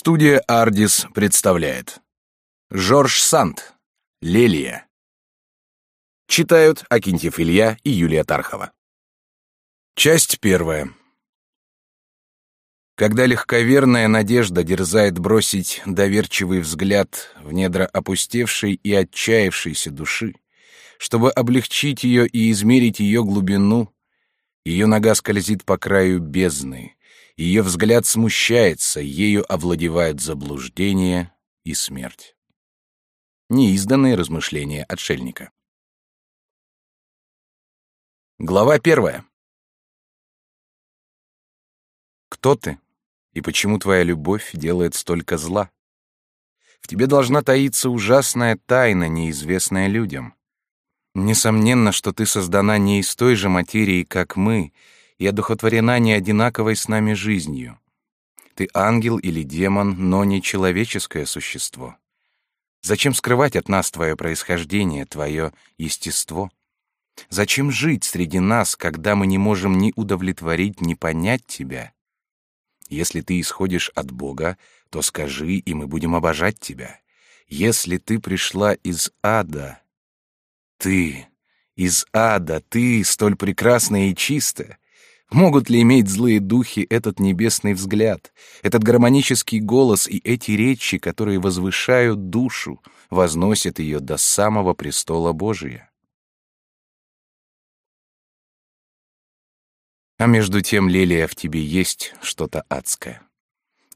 Студия «Ардис» представляет. Жорж Санд «Лелия» Читают Акинтьев Илья и Юлия Тархова. Часть первая. Когда легковерная надежда дерзает бросить доверчивый взгляд в недра опустевшей и отчаявшейся души, чтобы облегчить ее и измерить ее глубину, ее нога скользит по краю бездны — ее взгляд смущается, ею овладевают заблуждение и смерть. Неизданные размышления отшельника. Глава первая. Кто ты и почему твоя любовь делает столько зла? В тебе должна таиться ужасная тайна, неизвестная людям. Несомненно, что ты создана не из той же материи, как мы, и одухотворена не одинаковой с нами жизнью. Ты ангел или демон, но не человеческое существо. Зачем скрывать от нас твое происхождение, твое естество? Зачем жить среди нас, когда мы не можем ни удовлетворить, ни понять тебя? Если ты исходишь от Бога, то скажи, и мы будем обожать тебя. Если ты пришла из ада, ты, из ада, ты, столь прекрасная и чистая, Могут ли иметь злые духи этот небесный взгляд, этот гармонический голос и эти речи, которые возвышают душу, возносят ее до самого престола Божия? А между тем, Лелия, в тебе есть что-то адское.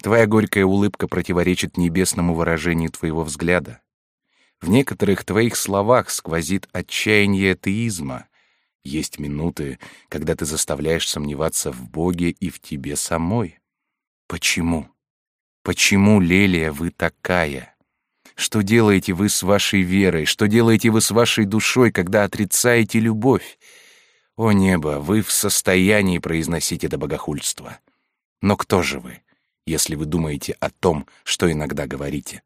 Твоя горькая улыбка противоречит небесному выражению твоего взгляда. В некоторых твоих словах сквозит отчаяние атеизма, есть минуты, когда ты заставляешь сомневаться в Боге и в тебе самой. Почему? Почему, Лелия, вы такая? Что делаете вы с вашей верой? Что делаете вы с вашей душой, когда отрицаете любовь? О небо, вы в состоянии произносить это богохульство. Но кто же вы, если вы думаете о том, что иногда говорите?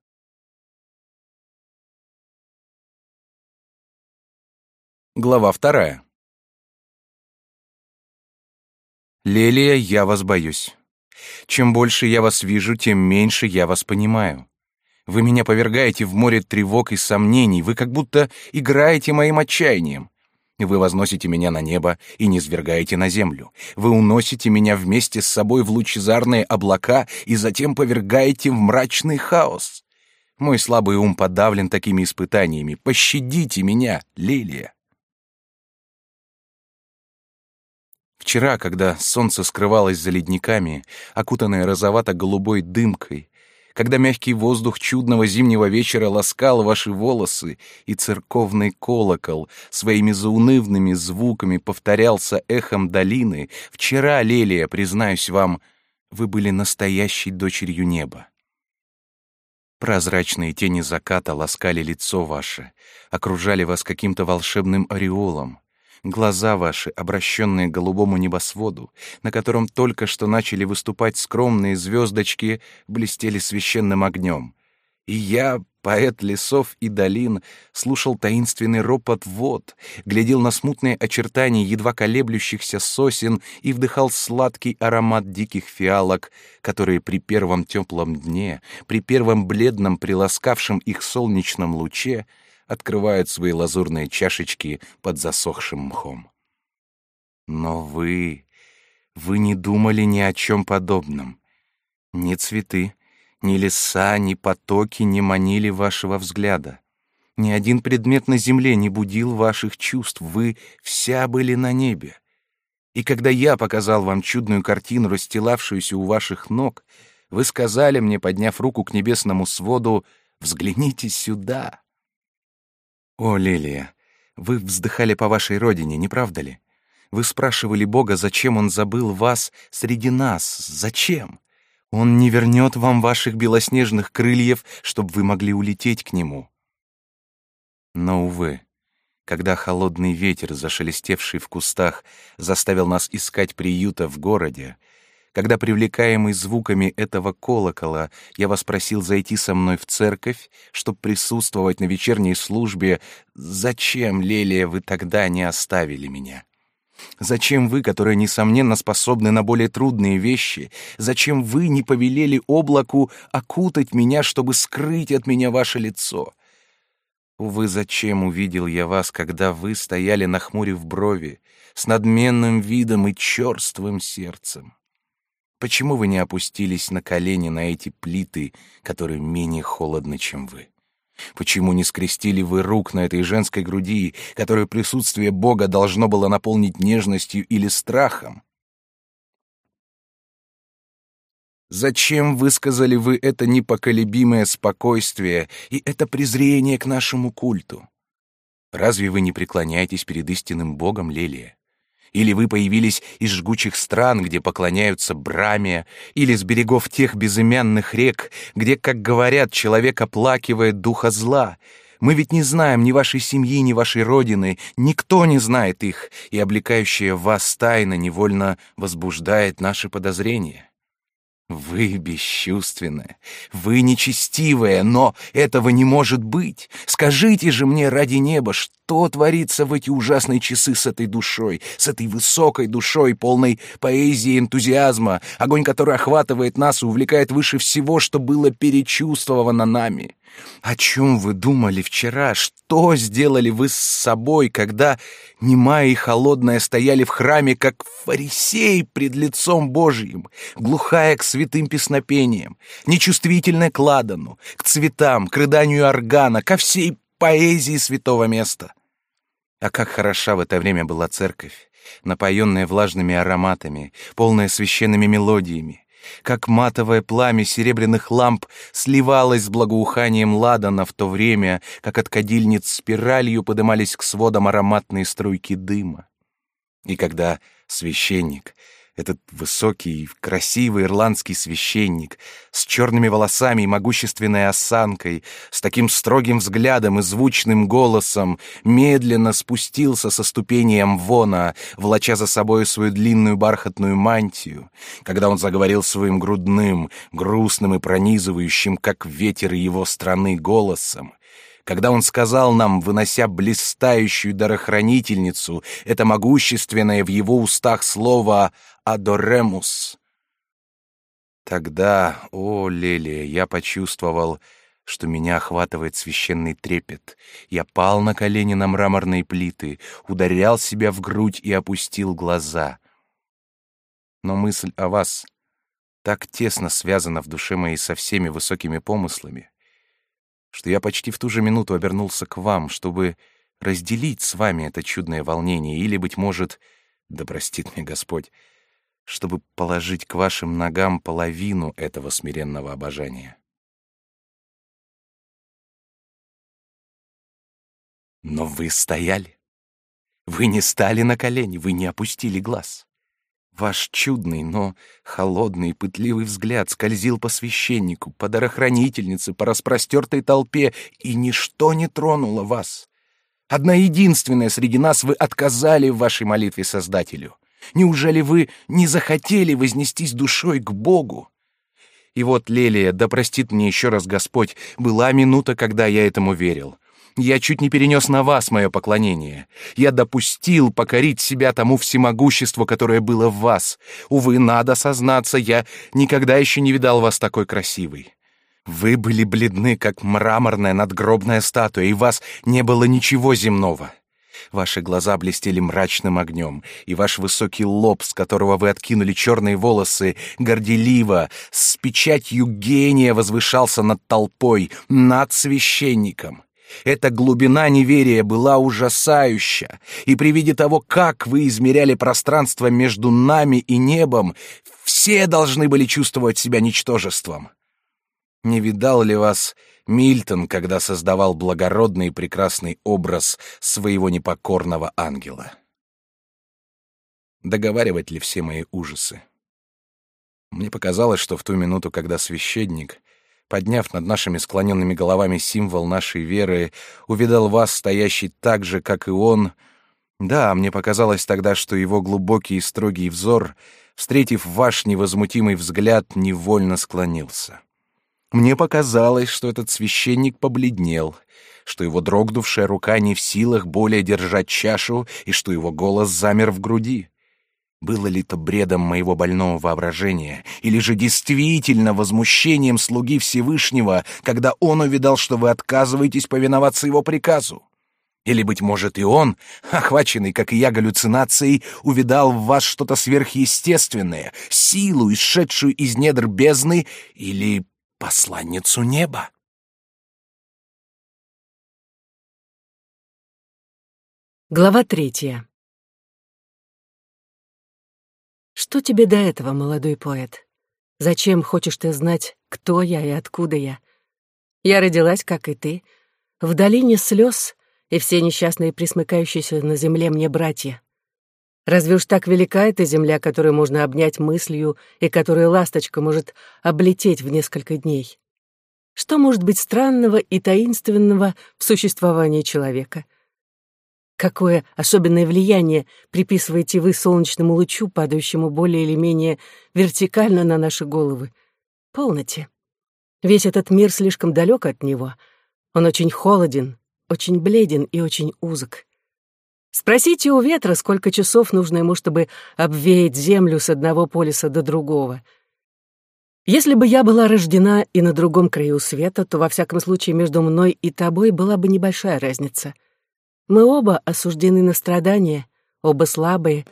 Глава вторая. Лелия, я вас боюсь. Чем больше я вас вижу, тем меньше я вас понимаю. Вы меня повергаете в море тревог и сомнений, вы как будто играете моим отчаянием. Вы возносите меня на небо и не свергаете на землю. Вы уносите меня вместе с собой в лучезарные облака и затем повергаете в мрачный хаос. Мой слабый ум подавлен такими испытаниями. Пощадите меня, Лилия. Вчера, когда солнце скрывалось за ледниками, окутанное розовато-голубой дымкой, когда мягкий воздух чудного зимнего вечера ласкал ваши волосы, и церковный колокол своими заунывными звуками повторялся эхом долины, вчера, Лелия, признаюсь вам, вы были настоящей дочерью неба. Прозрачные тени заката ласкали лицо ваше, окружали вас каким-то волшебным ореолом. Глаза ваши, обращенные к голубому небосводу, на котором только что начали выступать скромные звездочки, блестели священным огнем. И я, поэт лесов и долин, слушал таинственный ропот вод, глядел на смутные очертания едва колеблющихся сосен и вдыхал сладкий аромат диких фиалок, которые при первом теплом дне, при первом бледном приласкавшем их солнечном луче — открывают свои лазурные чашечки под засохшим мхом. Но вы... вы не думали ни о чем подобном. Ни цветы, ни леса, ни потоки не манили вашего взгляда. Ни один предмет на земле не будил ваших чувств, вы вся были на небе. И когда я показал вам чудную картину, расстилавшуюся у ваших ног, вы сказали мне, подняв руку к небесному своду, «Взгляните сюда». «О, Лилия, вы вздыхали по вашей родине, не правда ли? Вы спрашивали Бога, зачем Он забыл вас среди нас, зачем? Он не вернет вам ваших белоснежных крыльев, чтобы вы могли улететь к Нему». Но, увы, когда холодный ветер, зашелестевший в кустах, заставил нас искать приюта в городе, когда, привлекаемый звуками этого колокола, я вас просил зайти со мной в церковь, чтобы присутствовать на вечерней службе, зачем, Лелия, вы тогда не оставили меня? Зачем вы, которые, несомненно, способны на более трудные вещи, зачем вы не повелели облаку окутать меня, чтобы скрыть от меня ваше лицо? Увы, зачем увидел я вас, когда вы стояли на хмуре в брови, с надменным видом и черствым сердцем? Почему вы не опустились на колени на эти плиты, которые менее холодны, чем вы? Почему не скрестили вы рук на этой женской груди, которую присутствие Бога должно было наполнить нежностью или страхом? Зачем высказали вы это непоколебимое спокойствие и это презрение к нашему культу? Разве вы не преклоняетесь перед истинным Богом, Лелия? Или вы появились из жгучих стран, где поклоняются Браме, или с берегов тех безымянных рек, где, как говорят, человек оплакивает духа зла. Мы ведь не знаем ни вашей семьи, ни вашей родины, никто не знает их, и облекающая вас тайна невольно возбуждает наши подозрения. Вы бесчувственная, вы нечестивая, но этого не может быть. Скажите же мне ради неба, что творится в эти ужасные часы с этой душой, с этой высокой душой, полной поэзии и энтузиазма, огонь который охватывает нас и увлекает выше всего, что было перечувствовано нами. О чем вы думали вчера? Что сделали вы с собой, когда, немая и холодная, стояли в храме, как фарисей пред лицом Божьим, глухая к святым песнопениям, нечувствительная к ладану, к цветам, к рыданию органа, ко всей поэзии святого места? А как хороша в это время была церковь, напоенная влажными ароматами, полная священными мелодиями, как матовое пламя серебряных ламп сливалось с благоуханием ладана в то время, как от кадильниц спиралью подымались к сводам ароматные струйки дыма. И когда священник, этот высокий, красивый ирландский священник с черными волосами и могущественной осанкой, с таким строгим взглядом и звучным голосом, медленно спустился со ступени Амвона, влача за собой свою длинную бархатную мантию, когда он заговорил своим грудным, грустным и пронизывающим, как ветер его страны, голосом, когда он сказал нам, вынося блистающую дарохранительницу, это могущественное в его устах слово «адоремус». Тогда, о, Лелия, я почувствовал, что меня охватывает священный трепет. Я пал на колени на мраморные плиты, ударял себя в грудь и опустил глаза. Но мысль о вас так тесно связана в душе моей со всеми высокими помыслами, что я почти в ту же минуту обернулся к вам, чтобы разделить с вами это чудное волнение или, быть может, да простит мне Господь, чтобы положить к вашим ногам половину этого смиренного обожания. Но вы стояли. Вы не стали на колени, вы не опустили глаз. Ваш чудный, но холодный и пытливый взгляд скользил по священнику, по дарохранительнице, по распростертой толпе, и ничто не тронуло вас. Одна единственная среди нас вы отказали в вашей молитве Создателю. Неужели вы не захотели вознестись душой к Богу? И вот, Лелия, да простит мне еще раз Господь, была минута, когда я этому верил. Я чуть не перенес на вас мое поклонение. Я допустил покорить себя тому всемогуществу, которое было в вас. Увы, надо сознаться, я никогда еще не видал вас такой красивой. Вы были бледны, как мраморная надгробная статуя, и вас не было ничего земного. Ваши глаза блестели мрачным огнем, и ваш высокий лоб, с которого вы откинули черные волосы, горделиво, с печатью гения возвышался над толпой, над священником. Эта глубина неверия была ужасающая, и при виде того, как вы измеряли пространство между нами и небом, все должны были чувствовать себя ничтожеством. Не видал ли вас Мильтон, когда создавал благородный и прекрасный образ своего непокорного ангела? Договаривать ли все мои ужасы? Мне показалось, что в ту минуту, когда священник — подняв над нашими склоненными головами символ нашей веры, увидал вас, стоящий так же, как и он. Да, мне показалось тогда, что его глубокий и строгий взор, встретив ваш невозмутимый взгляд, невольно склонился. Мне показалось, что этот священник побледнел, что его дрогнувшая рука не в силах более держать чашу и что его голос замер в груди. Было ли то бредом моего больного воображения, или же действительно возмущением слуги Всевышнего, когда он увидал, что вы отказываетесь повиноваться его приказу? Или, быть может, и он, охваченный, как и я, галлюцинацией, увидал в вас что-то сверхъестественное, силу, исшедшую из недр бездны, или посланницу неба? Глава третья. Что тебе до этого, молодой поэт? Зачем хочешь ты знать, кто я и откуда я? Я родилась, как и ты, в долине слез и все несчастные присмыкающиеся на земле мне братья. Разве уж так велика эта земля, которую можно обнять мыслью и которую ласточка может облететь в несколько дней? Что может быть странного и таинственного в существовании человека? Какое особенное влияние приписываете вы солнечному лучу, падающему более или менее вертикально на наши головы? Полноте. Весь этот мир слишком далек от него. Он очень холоден, очень бледен и очень узок. Спросите у ветра, сколько часов нужно ему, чтобы обвеять землю с одного полюса до другого. Если бы я была рождена и на другом краю света, то во всяком случае между мной и тобой была бы небольшая разница. Мы оба осуждены на страдания, оба слабые,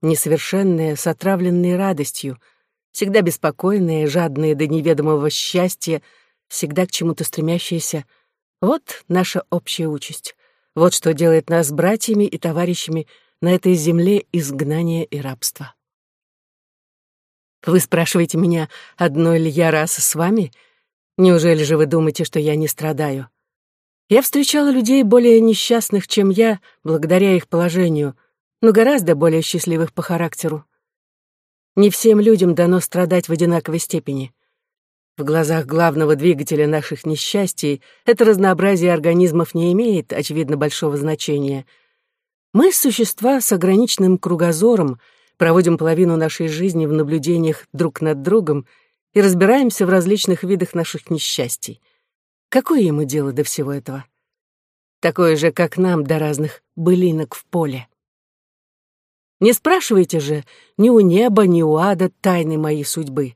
несовершенные, с отравленной радостью, всегда беспокойные, жадные до неведомого счастья, всегда к чему-то стремящиеся — вот наша общая участь. Вот что делает нас братьями и товарищами на этой земле изгнания и рабства. Вы спрашиваете меня, одной ли я раз с вами? Неужели же вы думаете, что я не страдаю? Я встречала людей более несчастных, чем я, благодаря их положению, но гораздо более счастливых по характеру. Не всем людям дано страдать в одинаковой степени. В глазах главного двигателя наших несчастий это разнообразие организмов не имеет, очевидно, большого значения. Мы — существа с ограниченным кругозором, проводим половину нашей жизни в наблюдениях друг над другом и разбираемся в различных видах наших несчастий. Какое ему дело до всего этого? Такое же, как нам до разных былинок в поле. Не спрашивайте же ни у неба, ни у ада тайны моей судьбы.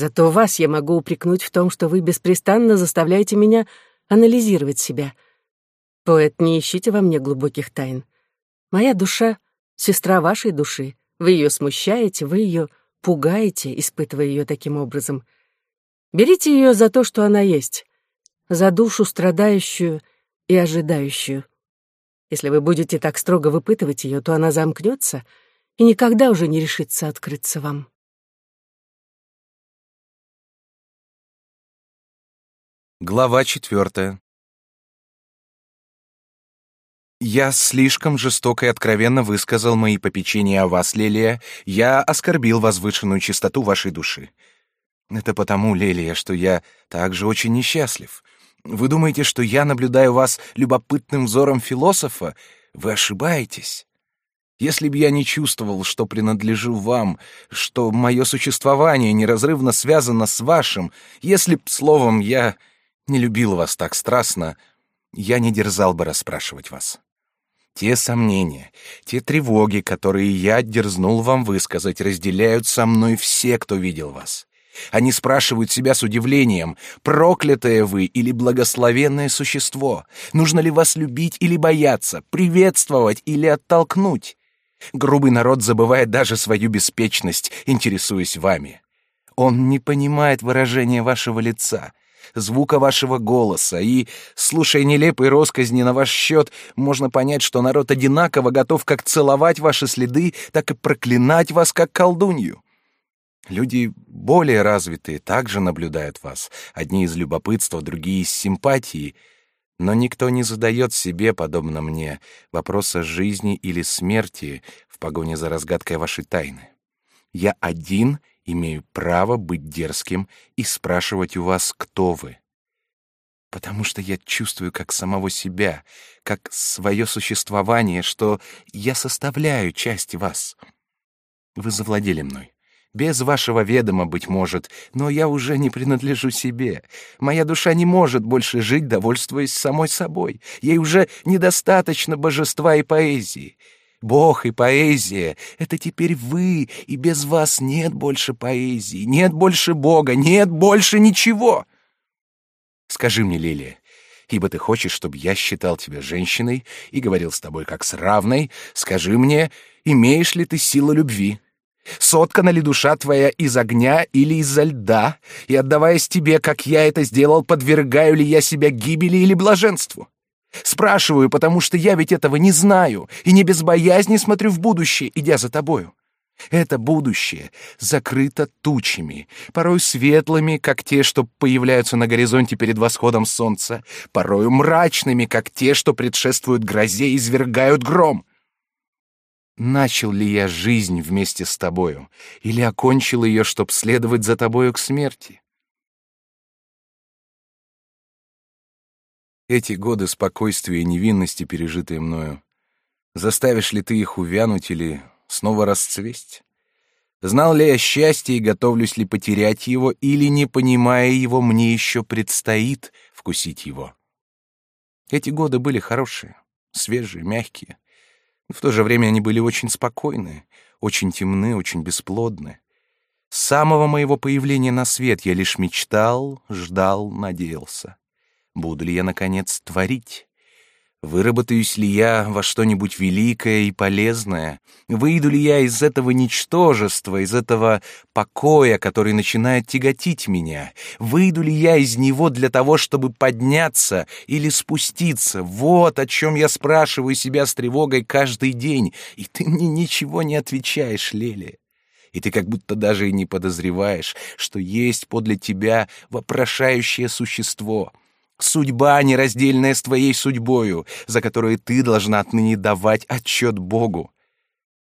Зато вас я могу упрекнуть в том, что вы беспрестанно заставляете меня анализировать себя. Поэт, не ищите во мне глубоких тайн. Моя душа — сестра вашей души. Вы ее смущаете, вы ее пугаете, испытывая ее таким образом. Берите ее за то, что она есть, за душу страдающую и ожидающую. Если вы будете так строго выпытывать ее, то она замкнется и никогда уже не решится открыться вам. Глава четвертая. Я слишком жестоко и откровенно высказал мои попечения о вас, Лелия. Я оскорбил возвышенную чистоту вашей души. Это потому, Лелия, что я также очень несчастлив. Вы думаете, что я наблюдаю вас любопытным взором философа? Вы ошибаетесь. Если бы я не чувствовал, что принадлежу вам, что мое существование неразрывно связано с вашим, если б, словом, я не любил вас так страстно, я не дерзал бы расспрашивать вас. Те сомнения, те тревоги, которые я дерзнул вам высказать, разделяют со мной все, кто видел вас. Они спрашивают себя с удивлением, проклятое вы или благословенное существо, нужно ли вас любить или бояться, приветствовать или оттолкнуть. Грубый народ забывает даже свою беспечность, интересуясь вами. Он не понимает выражения вашего лица, звука вашего голоса, и, слушая нелепые росказни на ваш счет, можно понять, что народ одинаково готов как целовать ваши следы, так и проклинать вас как колдунью. Люди более развитые также наблюдают вас, одни из любопытства, другие из симпатии, но никто не задает себе, подобно мне, вопроса жизни или смерти в погоне за разгадкой вашей тайны. Я один имею право быть дерзким и спрашивать у вас, кто вы. Потому что я чувствую как самого себя, как свое существование, что я составляю часть вас. Вы завладели мной. Без вашего ведома, быть может, но я уже не принадлежу себе. Моя душа не может больше жить, довольствуясь самой собой. Ей уже недостаточно божества и поэзии. Бог и поэзия — это теперь вы, и без вас нет больше поэзии, нет больше Бога, нет больше ничего. Скажи мне, Лилия, ибо ты хочешь, чтобы я считал тебя женщиной и говорил с тобой как с равной, скажи мне, имеешь ли ты силу любви? Соткана ли душа твоя из огня или из-за льда, и, отдаваясь тебе, как я это сделал, подвергаю ли я себя гибели или блаженству? Спрашиваю, потому что я ведь этого не знаю, и не без боязни смотрю в будущее, идя за тобою. Это будущее закрыто тучами, порой светлыми, как те, что появляются на горизонте перед восходом солнца, порой мрачными, как те, что предшествуют грозе и извергают гром. Начал ли я жизнь вместе с тобою, или окончил ее, чтоб следовать за тобою к смерти? Эти годы спокойствия и невинности, пережитые мною, заставишь ли ты их увянуть или снова расцвесть? Знал ли я счастье и готовлюсь ли потерять его, или, не понимая его, мне еще предстоит вкусить его? Эти годы были хорошие, свежие, мягкие. В то же время они были очень спокойны, очень темны, очень бесплодны. С самого моего появления на свет я лишь мечтал, ждал, надеялся. Буду ли я, наконец, творить? Выработаюсь ли я во что-нибудь великое и полезное? Выйду ли я из этого ничтожества, из этого покоя, который начинает тяготить меня? Выйду ли я из него для того, чтобы подняться или спуститься? Вот о чем я спрашиваю себя с тревогой каждый день, и ты мне ничего не отвечаешь, Лели. И ты как будто даже и не подозреваешь, что есть подле тебя вопрошающее существо — Судьба, нераздельная с твоей судьбою, за которую ты должна отныне давать отчет Богу.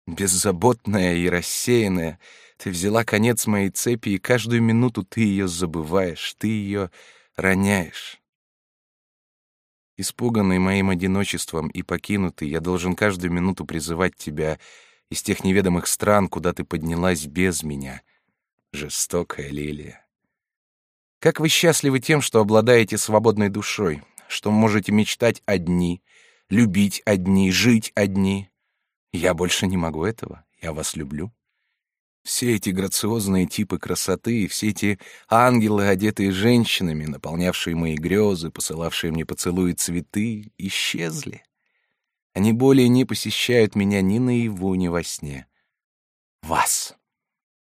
Беззаботная и рассеянная, ты взяла конец моей цепи, и каждую минуту ты ее забываешь, ты ее роняешь. Испуганный моим одиночеством и покинутый, я должен каждую минуту призывать тебя из тех неведомых стран, куда ты поднялась без меня. Жестокая лилия. Как вы счастливы тем, что обладаете свободной душой, что можете мечтать одни, любить одни, жить одни. Я больше не могу этого. Я вас люблю. Все эти грациозные типы красоты, все эти ангелы, одетые женщинами, наполнявшие мои грезы, посылавшие мне поцелуи цветы, исчезли. Они более не посещают меня ни наяву, ни во сне. Вас.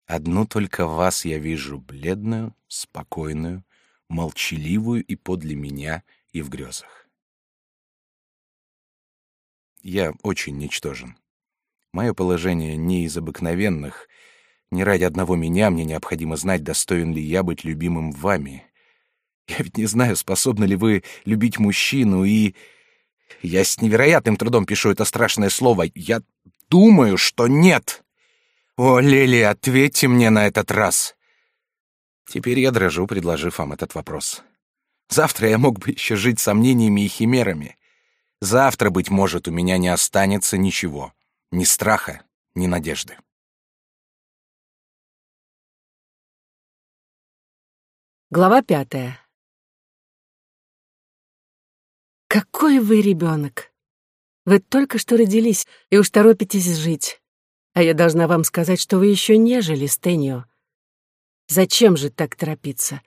Одну только вас я вижу бледную, спокойную, молчаливую и подле меня, и в грезах. Я очень ничтожен. Мое положение не из обыкновенных. Не ради одного меня мне необходимо знать, достоин ли я быть любимым вами. Я ведь не знаю, способны ли вы любить мужчину, и... Я с невероятным трудом пишу это страшное слово. Я думаю, что нет. «О, Лили, ответьте мне на этот раз!» Теперь я дрожу, предложив вам этот вопрос. Завтра я мог бы еще жить сомнениями и химерами. Завтра, быть может, у меня не останется ничего. Ни страха, ни надежды. Глава пятая. Какой вы ребенок! Вы только что родились и уж торопитесь жить. А я должна вам сказать, что вы еще не жили с. Зачем же так торопиться?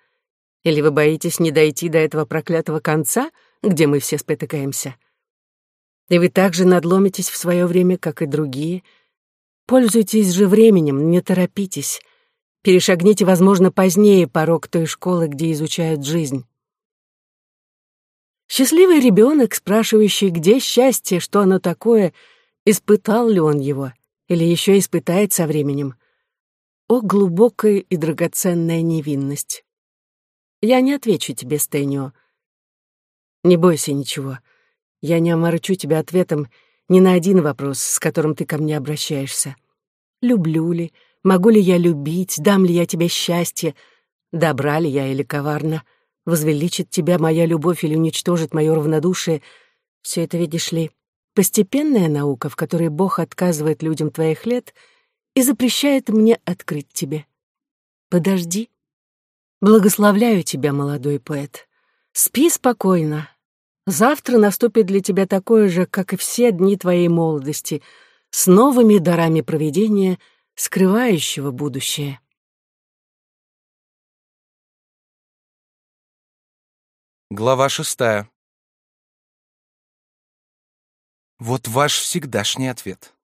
Или вы боитесь не дойти до этого проклятого конца, где мы все спотыкаемся? И вы так же надломитесь в свое время, как и другие. Пользуйтесь же временем, не торопитесь. Перешагните, возможно, позднее порог той школы, где изучают жизнь. Счастливый ребенок, спрашивающий, где счастье, что оно такое, испытал ли он его — или еще испытает со временем. О, глубокая и драгоценная невинность! Я не отвечу тебе, Стэнио. Не бойся ничего. Я не оморчу тебя ответом ни на один вопрос, с которым ты ко мне обращаешься. Люблю ли, могу ли я любить, дам ли я тебе счастье, добра ли я или коварна, возвеличит тебя моя любовь или уничтожит мое равнодушие, все это, видишь ли, Постепенная наука, в которой Бог отказывает людям твоих лет, и запрещает мне открыть тебе. Подожди. Благословляю тебя, молодой поэт. Спи спокойно. Завтра наступит для тебя такое же, как и все дни твоей молодости, с новыми дарами проведения, скрывающего будущее. Глава шестая. Вот ваш всегдашний ответ.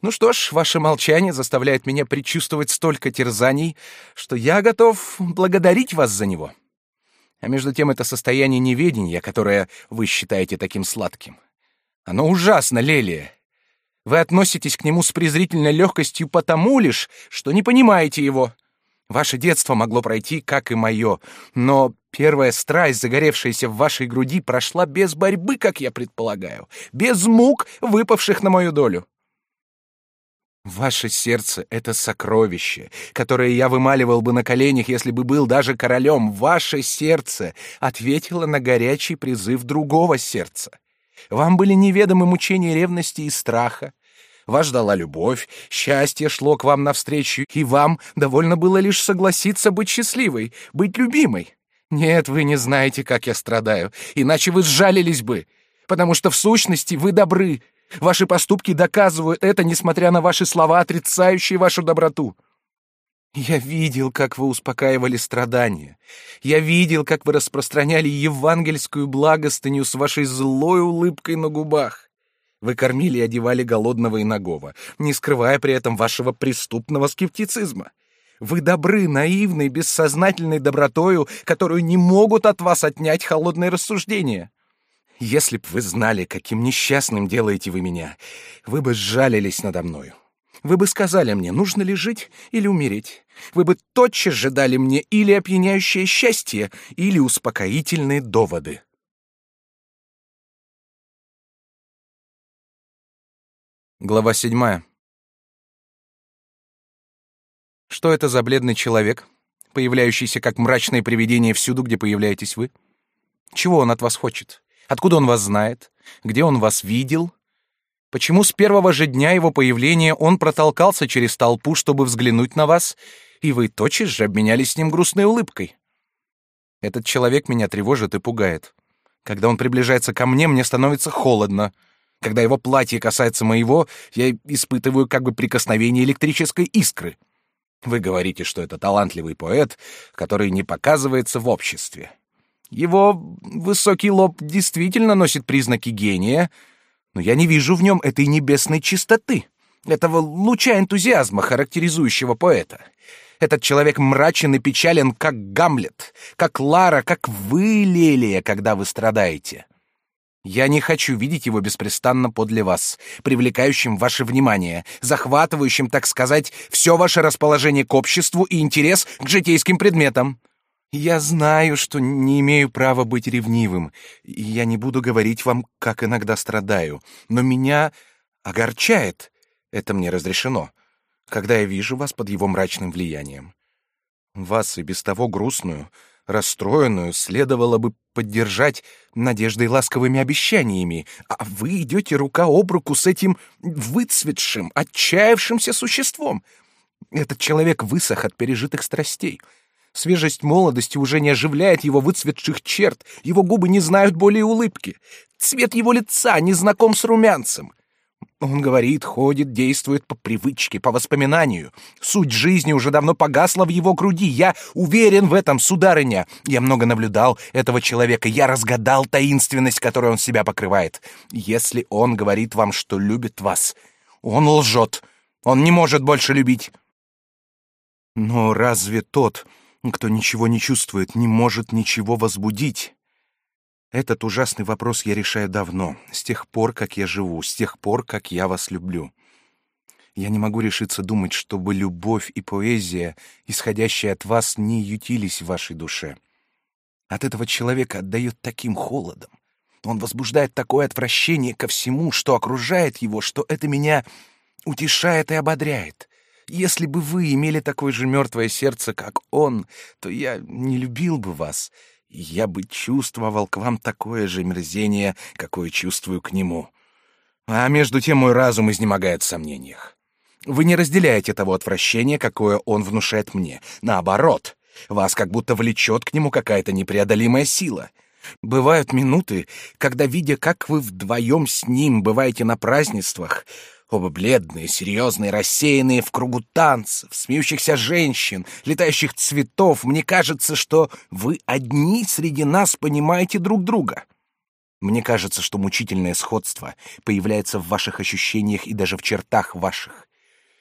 Ну что ж, ваше молчание заставляет меня предчувствовать столько терзаний, что я готов благодарить вас за него. А между тем это состояние неведения, которое вы считаете таким сладким. Оно ужасно, Лелия. Вы относитесь к нему с презрительной легкостью потому лишь, что не понимаете его. Ваше детство могло пройти, как и мое, но первая страсть, загоревшаяся в вашей груди, прошла без борьбы, как я предполагаю, без мук, выпавших на мою долю. Ваше сердце — это сокровище, которое я вымаливал бы на коленях, если бы был даже королем. Ваше сердце ответило на горячий призыв другого сердца. Вам были неведомы мучения ревности и страха, вас ждала любовь, счастье шло к вам навстречу, и вам довольно было лишь согласиться быть счастливой, быть любимой. Нет, вы не знаете, как я страдаю, иначе вы сжалились бы, потому что в сущности вы добры. Ваши поступки доказывают это, несмотря на ваши слова, отрицающие вашу доброту. Я видел, как вы успокаивали страдания. Я видел, как вы распространяли евангельскую благостыню с вашей злой улыбкой на губах. Вы кормили и одевали голодного и нагого, не скрывая при этом вашего преступного скептицизма. Вы добры, наивной, бессознательной добротою, которую не могут от вас отнять холодные рассуждения. Если б вы знали, каким несчастным делаете вы меня, вы бы сжалились надо мною. Вы бы сказали мне, нужно ли жить или умереть. Вы бы тотчас же дали мне или опьяняющее счастье, или успокоительные доводы. Глава седьмая. Что это за бледный человек, появляющийся как мрачное привидение всюду, где появляетесь вы? Чего он от вас хочет? Откуда он вас знает? Где он вас видел? Почему с первого же дня его появления он протолкался через толпу, чтобы взглянуть на вас, и вы тотчас же обменялись с ним грустной улыбкой? Этот человек меня тревожит и пугает. Когда он приближается ко мне, мне становится холодно — когда его платье касается моего, я испытываю как бы прикосновение электрической искры. Вы говорите, что это талантливый поэт, который не показывается в обществе. Его высокий лоб действительно носит признаки гения, но я не вижу в нем этой небесной чистоты, этого луча энтузиазма, характеризующего поэта. Этот человек мрачен и печален, как Гамлет, как Лара, как вы, Лелия, когда вы страдаете. Я не хочу видеть его беспрестанно подле вас, привлекающим ваше внимание, захватывающим, так сказать, все ваше расположение к обществу и интерес к житейским предметам. Я знаю, что не имею права быть ревнивым, и я не буду говорить вам, как иногда страдаю, но меня огорчает, это мне разрешено, когда я вижу вас под его мрачным влиянием. Вас и без того грустную, Расстроенную следовало бы поддержать надеждой ласковыми обещаниями, а вы идете рука об руку с этим выцветшим, отчаявшимся существом. Этот человек высох от пережитых страстей. Свежесть молодости уже не оживляет его выцветших черт, его губы не знают более улыбки. Цвет его лица не знаком с румянцем. Он говорит, ходит, действует по привычке, по воспоминанию. Суть жизни уже давно погасла в его груди. Я уверен в этом, сударыня. Я много наблюдал этого человека. Я разгадал таинственность, которой он себя покрывает. Если он говорит вам, что любит вас, он лжет. Он не может больше любить. Но разве тот, кто ничего не чувствует, не может ничего возбудить? Этот ужасный вопрос я решаю давно, с тех пор, как я живу, с тех пор, как я вас люблю. Я не могу решиться думать, чтобы любовь и поэзия, исходящие от вас, не ютились в вашей душе. От этого человека отдает таким холодом. Он возбуждает такое отвращение ко всему, что окружает его, что это меня утешает и ободряет. Если бы вы имели такое же мертвое сердце, как он, то я не любил бы вас — я бы чувствовал к вам такое же мерзение, какое чувствую к нему. А между тем мой разум изнемогает в сомнениях. Вы не разделяете того отвращения, какое он внушает мне. Наоборот, вас как будто влечет к нему какая-то непреодолимая сила. Бывают минуты, когда, видя, как вы вдвоем с ним бываете на празднествах, оба бледные, серьезные, рассеянные в кругу танцев, смеющихся женщин, летающих цветов, мне кажется, что вы одни среди нас понимаете друг друга. Мне кажется, что мучительное сходство появляется в ваших ощущениях и даже в чертах ваших.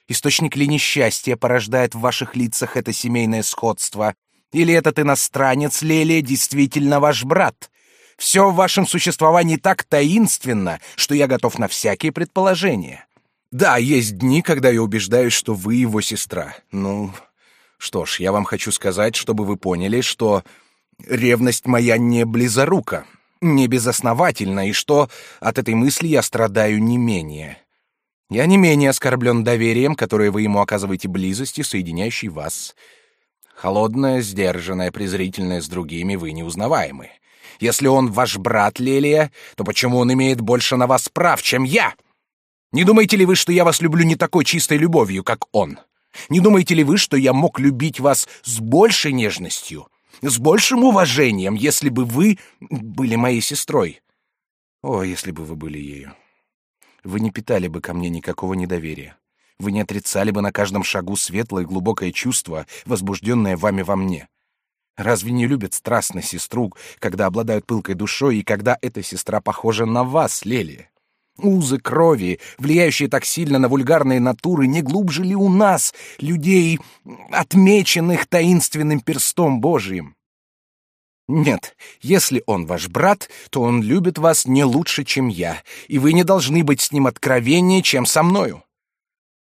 Источник ли несчастья порождает в ваших лицах это семейное сходство? Или этот иностранец Лелия действительно ваш брат? Все в вашем существовании так таинственно, что я готов на всякие предположения. Да, есть дни, когда я убеждаюсь, что вы его сестра. Ну, что ж, я вам хочу сказать, чтобы вы поняли, что ревность моя не близорука, не безосновательна, и что от этой мысли я страдаю не менее. Я не менее оскорблен доверием, которое вы ему оказываете близости, соединяющей вас. Холодное, сдержанное, презрительное с другими вы неузнаваемы. Если он ваш брат Лелия, то почему он имеет больше на вас прав, чем я? Не думаете ли вы, что я вас люблю не такой чистой любовью, как он? Не думаете ли вы, что я мог любить вас с большей нежностью, с большим уважением, если бы вы были моей сестрой? О, если бы вы были ею вы не питали бы ко мне никакого недоверия. Вы не отрицали бы на каждом шагу светлое и глубокое чувство, возбужденное вами во мне. Разве не любят страстно сестру, когда обладают пылкой душой и когда эта сестра похожа на вас, Лелия? Узы крови, влияющие так сильно на вульгарные натуры, не глубже ли у нас, людей, отмеченных таинственным перстом Божиим? Нет, если он ваш брат, то он любит вас не лучше, чем я, и вы не должны быть с ним откровеннее, чем со мною.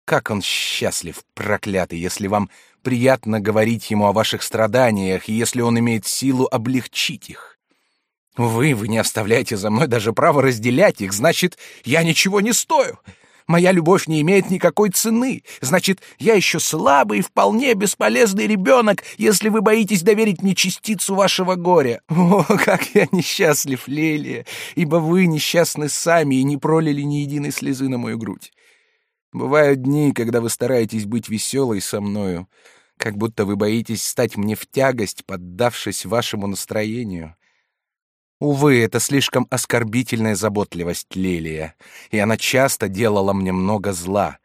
Как он счастлив, проклятый, если вам приятно говорить ему о ваших страданиях, и если он имеет силу облегчить их. Вы, вы не оставляете за мной даже право разделять их, значит, я ничего не стою. Моя любовь не имеет никакой цены. Значит, я еще слабый и вполне бесполезный ребенок, если вы боитесь доверить мне частицу вашего горя. О, как я несчастлив, Лелия, ибо вы несчастны сами и не пролили ни единой слезы на мою грудь. Бывают дни, когда вы стараетесь быть веселой со мною, как будто вы боитесь стать мне в тягость, поддавшись вашему настроению. Увы, это слишком оскорбительная заботливость Лилия, и она часто делала мне много зла.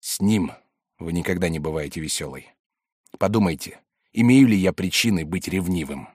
С ним вы никогда не бываете веселой. Подумайте, имею ли я причины быть ревнивым?